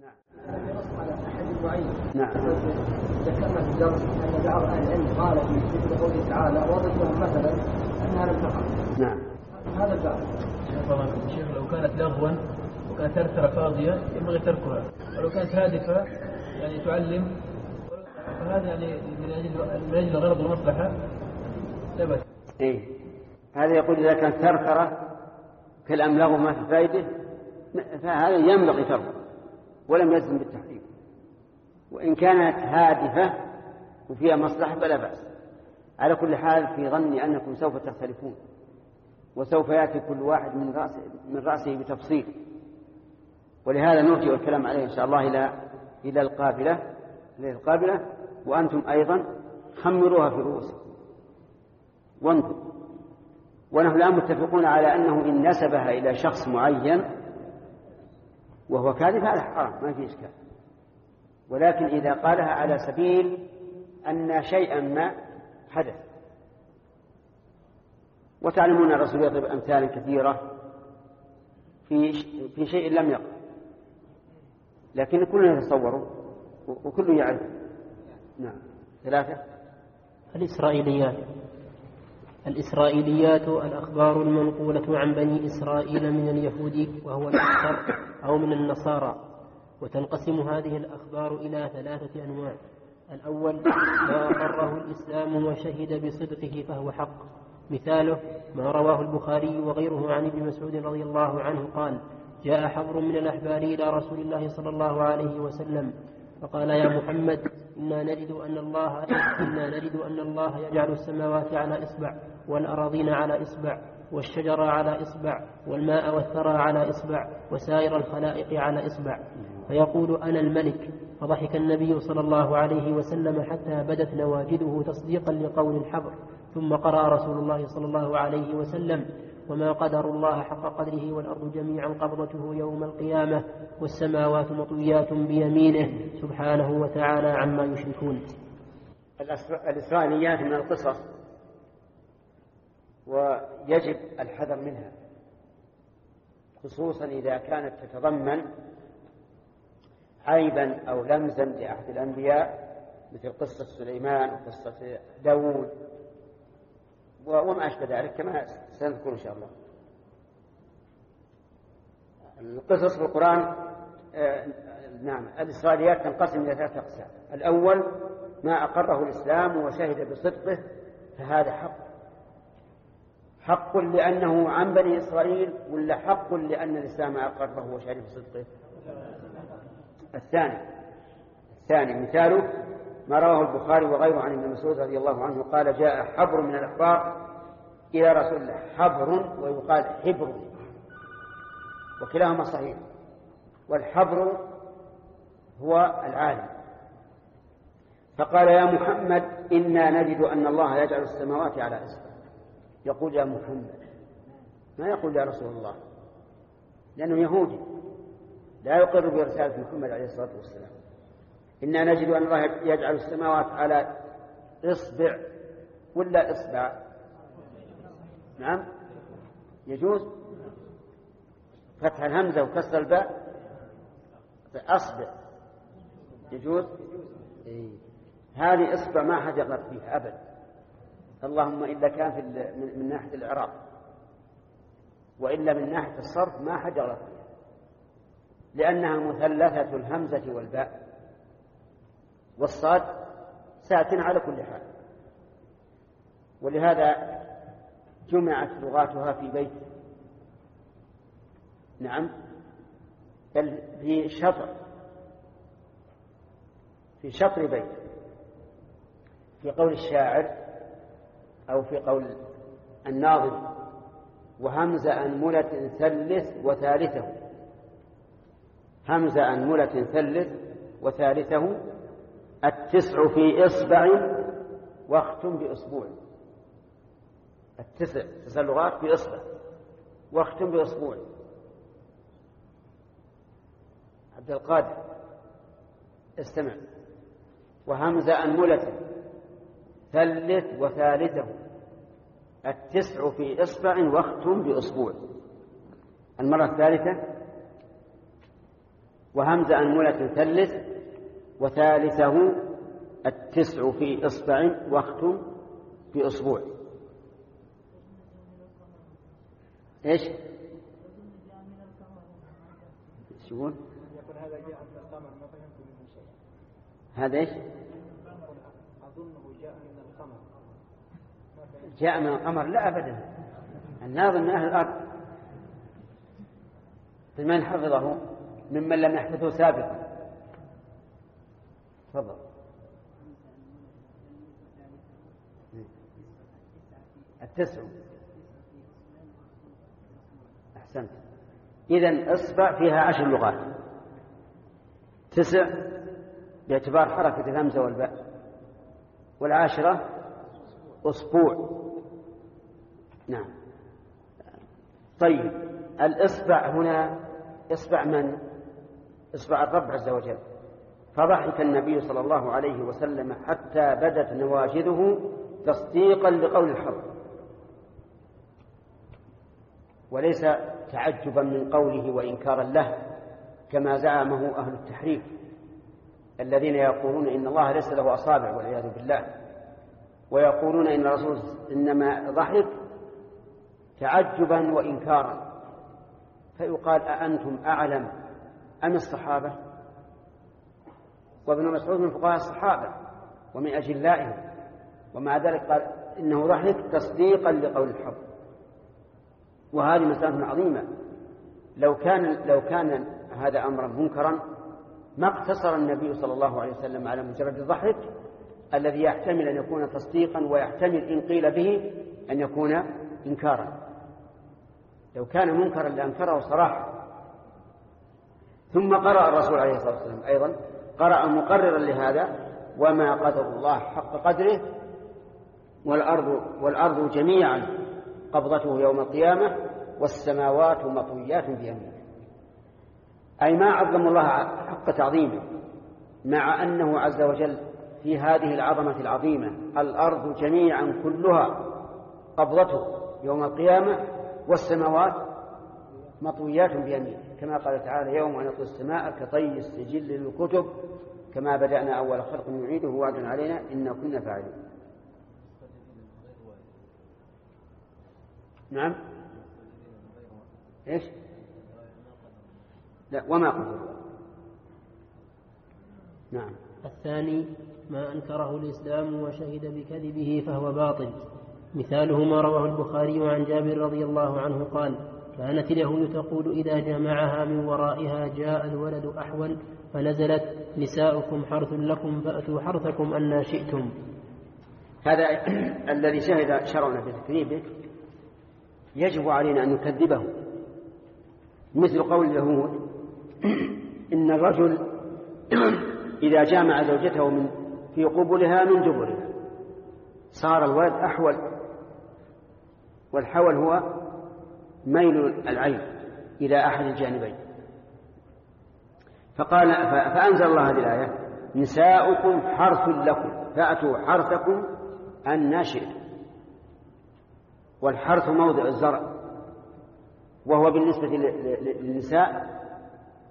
نعم. على احد معين نعم. ذكرنا في الدرس أن بعض أهل العلم قال في مثل قوله تعالى واضرب لهم مثلا انها لم تقع نعم. هذا الباب الشيخ لو كانت لغوا وكانت ثرثرة فاضية ينبغي تركها. ولو كانت هادفة يعني تعلم فهذا يعني من أجل من أجل الغرض والمصلحة لا بأس إيه. هذا يقول إذا كانت ثرثرة كالأملاغ وما في فائدة فهذا ينبغي تركه. ولم يلزم بالتحريم. وإن كانت هادفة وفيها مصلحة فلا بأس. على كل حال في ظني أنكم سوف تختلفون. وسوف يأتي كل واحد من رأسه, من رأسه بتفصيل. ولهذا نرجع الكلام عليه إن شاء الله إلى إلى القابلة إلى القابلة. وأنتم أيضا خمروها في رؤوسكم. وانظروا ونحن الآن متفقون على أنه إن نسبها إلى شخص معين وهو كاذب هذا حرام ما في إشكال. ولكن إذا قالها على سبيل أن شيئا ما حدث. وتعلمون الرسول يضرب أمثالا كثيرة في في شيء لم يقع لكن كلنا يتصوره وكل يعرف. نعم. ثلاثة. الإسرائيليات الإسرائيليات الأخبار المنقولة عن بني إسرائيل من اليهود وهو الأكثر أو من النصارى وتنقسم هذه الأخبار إلى ثلاثة أنواع. الأول ما أقره الإسلام وشهد بصدقه فهو حق. مثاله ما رواه البخاري وغيره عن ابن مسعود رضي الله عنه قال جاء حبر من الأحبار إلى رسول الله صلى الله عليه وسلم فقال يا محمد إنا نجد أن الله إنا نجد أن الله يجعل السماوات على إصبع. والأراضين على إصبع والشجر على إصبع والماء والثرى على إصبع وسائر الخلائق على إصبع. فيقول أنا الملك. فضحك النبي صلى الله عليه وسلم حتى بدت نواجذه تصديقا لقول الحبر. ثم قرأ رسول الله صلى الله عليه وسلم وما قدر الله حق قدره والأرض جميعا قبضته يوم القيامة والسماوات مطويات بيمينه. سبحانه وتعالى عما يشركون. الإسرائيليات من القصص ويجب الحذر منها خصوصا إذا كانت تتضمن عيبا أو لمزا لأحد الأنبياء مثل قصة سليمان وقصة داود وما أشبه ذلك كما سنذكر إن شاء الله. القصص في القرآن آه نعم الإسرائيليات تنقسم إلى ثلاثة أقسام. الأول ما أقره الإسلام وشهد بصدقه فهذا حق. حق لأنه عن بني إسرائيل ولا حق لأن الإسلام أقره وشهد بصدقه الثاني الثاني مثاله ما رواه البخاري وغيره عن ابن مسعود رضي الله عنه قال جاء حبر من الأخبار إلى رسول الله حبر ويقال حبر وكلاهما صحيح والحبر هو العالم. فقال يا محمد إنا نجد أن الله يجعل السماوات على إصبع. يقول يا محمد. ما يقول يا رسول الله؟ لأنه يهودي. لا يقر برسالة محمد عليه الصلاة والسلام. إنا نجد أن الله يجعل السماوات على إصبع. ولا إصبع؟ نعم. يجوز. فتح الهمزة وكسر الباء. أصبع يجوز؟ إيه. هذه إصبع ما حد يغلط فيها أبدا اللهم إلا كان في من ناحية الإعراب وإلا من ناحية الصرف ما يغلط فيها لأنها مثلثة الهمزة والباء والصاد ساكن على كل حال. ولهذا جمعت لغاتها في بيت. نعم. بل في شطر في شطر بيت. في قول الشاعر أو في قول الناظم وهمزة أنملة ثلث وثالثه. همزة أنملة ثلث وثالثه التسع في إصبع واختم بأسبوع التسع تسع لغات بإصبع واختم بأسبوع عبد القادر استمع. وهمزة أنملة ثلث وثالثه. التسع في إصبع واختم بأسبوع المرة الثالثة وهمز أنملة ثلث وثالثه التسع في إصبع واختم في أسبوع إيش؟ يقول؟ هذا إيش؟ أظنه جاء من القمر جاء من القمر لا أبدا. الناظر من أهل الأرض. من حفظه؟ ممن لم يحفظه سابقا. تفضل. التسع. أحسنت. إذا إصبع فيها عشر لغات. تسع باعتبار حركة الهمزة والباء. والعاشرة أسبوع. نعم. طيب الإصبع هنا إصبع من؟ إصبع الرب عز وجل. فضحك النبي صلى الله عليه وسلم حتى بدت نواجذه تصديقا لقول الحق وليس تعجبا من قوله وإنكارا له كما زعمه أهل التحريف الذين يقولون إن الله ليس له أصابع والعياذ بالله. ويقولون إن الرسول إنما ضحك تعجبا وإنكارا. فيقال أأنتم أعلم أم الصحابة؟ وابن مسعود من فقهاء الصحابة ومن أجلائهم. ومع ذلك قال إنه ضحك تصديقا لقول الحق. وهذه مسألة عظيمة. لو كان لو كان هذا أمرا منكرا ما اقتصر النبي صلى الله عليه وسلم على مجرد الضحك الذي يحتمل أن يكون تصديقا ويحتمل إن قيل به أن يكون إنكارا. لو كان منكرا لأنكره صراحة. ثم قرأ الرسول عليه الصلاة والسلام أيضا قرأ مقررا لهذا وما قدر الله حق قدره والأرض, والأرض جميعا قبضته يوم القيامة والسماوات مطويات بيمينه. أي ما عظم الله حق تعظيمه مع أنه عز وجل في هذه العظمة العظيمة. الأرض جميعا كلها قبضته يوم القيامة والسماوات مطويات بيمينه. كما قال تعالى يوم نطوي السماء كطي السجل للكتب. كما بدأنا أول خلق نعيده وعد علينا إنا كنا فاعلين. نعم. إيش؟ لا وما قدر نعم. الثاني ما أنكره الإسلام وشهد بكذبه فهو باطل. مثاله ما رواه البخاري عن جابر رضي الله عنه قال كانت اليهود تقول إذا جمعها من ورائها جاء الولد أحول فنزلت نساؤكم حرث لكم فأتوا حرثكم أن شئتم. هذا الذي شهد شرعنا بتكذيبه يجب علينا أن نكذبه. مثل قول اليهود إن الرجل إذا جامع زوجته من في قبلها من دبرها صار الولد أحول والحول هو ميل العين إلى أحد الجانبين. فقال فأنزل الله هذه الآية نساؤكم حرث لكم فأتوا حرثكم أن شئتم والحرث موضع الزرع وهو بالنسبة للنساء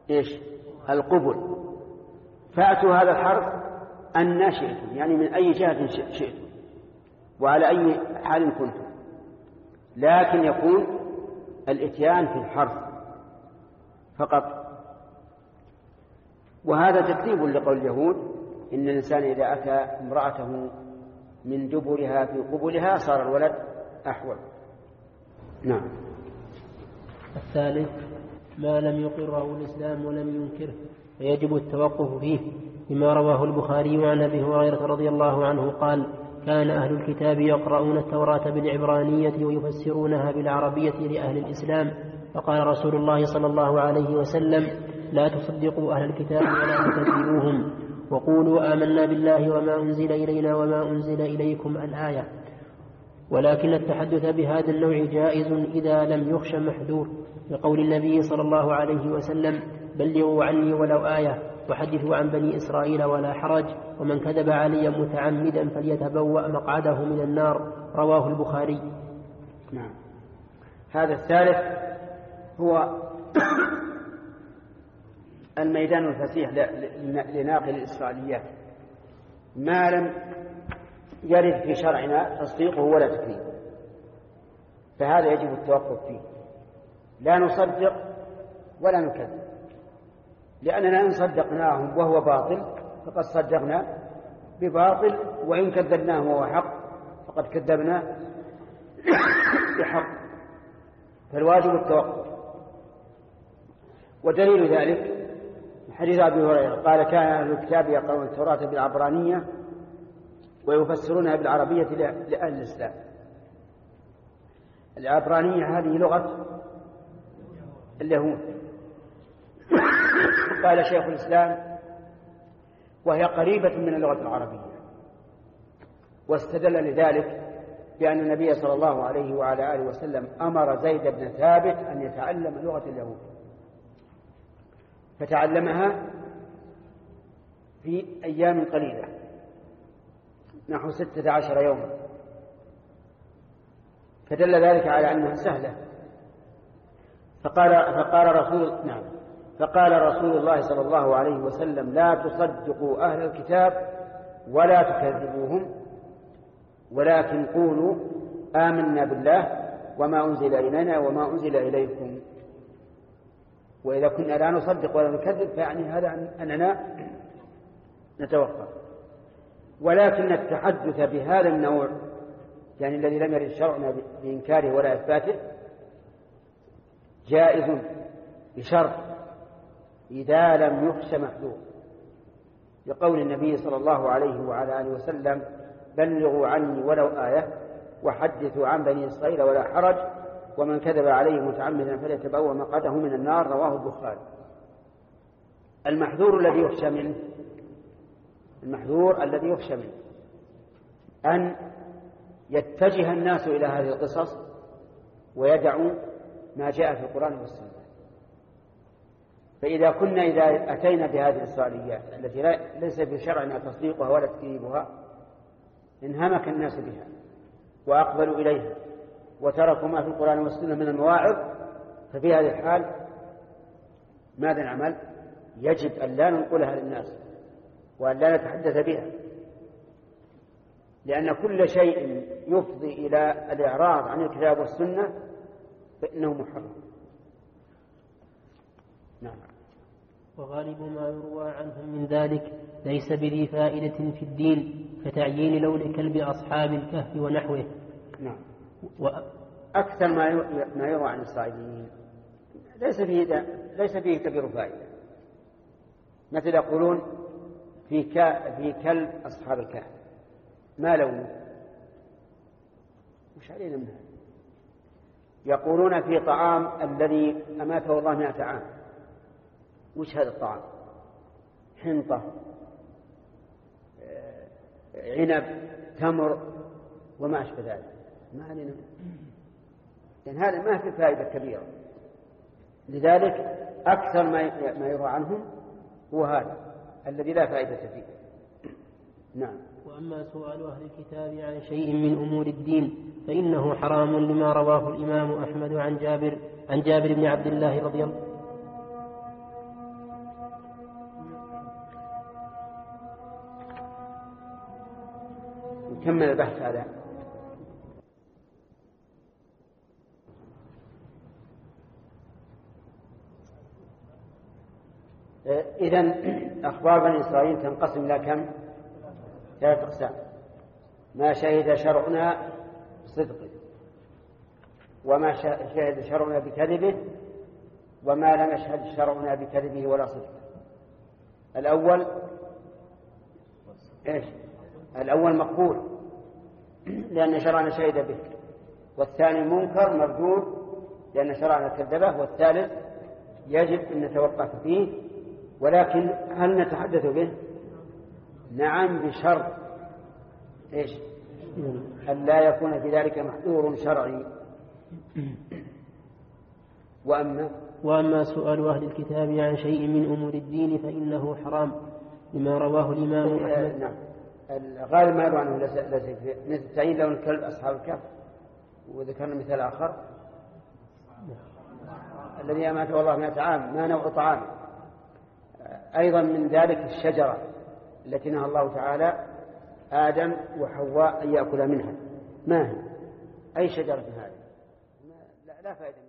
إيش؟ القبل. فأتوا هذا الحرث أن شئتم يعني من أي جهة شئتم وعلى أي حال كنتم. لكن يكون الإتيان في الحرث فقط. وهذا تكذيب لقول اليهود إن الإنسان إذا أتى امرأته من دبرها في قبلها صار الولد أحول. نعم. الثالث ما لم يقره الإسلام ولم ينكره فيجب التوقف فيه. بما رواه البخاري عن أبي هريرة رضي الله عنه قال كان أهل الكتاب يقرؤون التوراة بالعبرانية ويفسرونها بالعربية لأهل الإسلام. فقال رسول الله صلى الله عليه وسلم لا تصدقوا أهل الكتاب ولا تكذبوهم وقولوا آمنا بالله وما أنزل إلينا وما أنزل إليكم الآية. ولكن التحدث بهذا النوع جائز إذا لم يخش محذور لقول النبي صلى الله عليه وسلم بلغوا عني ولو آية. وحدثوا عن بني إسرائيل ولا حرج ومن كذب علي متعمدا فليتبوأ مقعده من النار رواه البخاري. نعم. هذا الثالث هو الميدان الفسيح لناقل الإسرائيليات. ما لم يرد في شرعنا تصديقه ولا تكذيبه فهذا يجب التوقف فيه. لا نصدق ولا نكذب. لأننا إن صدقناه وهو باطل فقد صدقنا بباطل وإن كذبناه وهو حق فقد كذبنا بحق. فالواجب التوقف. ودليل ذلك حديث أبي هريرة قال كان أهل الكتاب يقرؤون التوراة بالعبرانية ويفسرونها بالعربية لأهل الإسلام. العبرانية هذه لغة اليهود. قال شيخ الإسلام وهي قريبة من اللغة العربية. واستدل لذلك بأن النبي صلى الله عليه وعلى آله وسلم أمر زيد بن ثابت أن يتعلم لغة اليهود. فتعلمها في أيام قليلة. نحو ستة عشر يوما. فدل ذلك على أنها سهلة. فقال فقال رسول نعم. فقال رسول الله صلى الله عليه وسلم لا تصدقوا أهل الكتاب ولا تكذبوهم ولكن قولوا آمنا بالله وما أنزل إلينا وما أنزل إليكم. وإذا كنا لا نصدق ولا نكذب فيعني هذا أننا نتوقف. ولكن التحدث بهذا النوع يعني الذي لم يرد شرعنا بإنكاره ولا إثباته جائز بشرط إذا لم يخش محذور. لقول النبي صلى الله عليه وعلى آله وسلم بلغوا عني ولو آية وحدثوا عن بني إسرائيل ولا حرج ومن كذب عليه متعمدا فليتبوأ مقعده من النار. رواه البخاري. المحذور الذي يخشى منه المحذور الذي يخشى منه أن يتجه الناس إلى هذه القصص ويدعوا ما جاء في القرآن والسنة. فإذا كنا إذا أتينا بهذه الإسرائيليات التي ليس في شرعنا تصديقها ولا تكذيبها انهمك الناس بها وأقبلوا إليها وتركوا ما في القرآن والسنة من المواعظ ففي هذه الحال ماذا نعمل؟ يجب أن لا ننقلها للناس وأن لا نتحدث بها. لأن كل شيء يفضي إلى الإعراض عن الكتاب والسنة فإنه محرم. نعم. وغالب ما يروى عنهم من ذلك ليس بذي فائدة في الدين كتعيين لون كلب أصحاب الكهف ونحوه. نعم. وأكثر ما ما يروى عن الصائدين ليس فيه ليس فيه كبير فائدة. مثل يقولون في في كلب أصحاب الكهف. ما لونه؟ مش علينا من هذا يقولون في طعام الذي أماته الله مئة عام. وش هذا الطعام؟ حنطة آه، عنب تمر وما أشبه ذلك. ما علينا. لأن هذا ما في فائدة كبيرة. لذلك أكثر ما ما يروى عنهم هو هذا الذي لا فائدة فيه. نعم. وأما سؤال أهل الكتاب عن شيء من أمور الدين فإنه حرام لما رواه الإمام أحمد عن جابر عن جابر بن عبد الله رضي الله نكمل البحث هذا إذا أخبار بني إسرائيل تنقسم إلى كم؟ ثلاث أقسام ما شهد شرعنا بصدقه وما شهد شرعنا بكذبه وما لم يشهد شرعنا بكذبه ولا صدقه الأول إيش؟ الأول مقبول لأن شرعنا شهد به. والثاني منكر مردود لأن شرعنا كذبه. والثالث يجب أن نتوقف فيه. ولكن هل نتحدث به؟ نعم بشرط. إيش؟ أن لا يكون في ذلك محذور شرعي. وأما؟ وأما سؤال أهل الكتاب عن شيء من أمور الدين فإنه حرام لما رواه الإمام أحمد. نعم. الغالب ما يروى عنه ليس مثل تعيين لون الكلب أصحاب الكهف. وذكرنا مثال آخر. الذي أماته الله مئة عام ما نوع طعام. أيضا من ذلك الشجرة التي نهى الله تعالى آدم وحواء أن يأكلا منها. ما هي؟ أي شجرة هذه؟ لا, فائدة من ذلك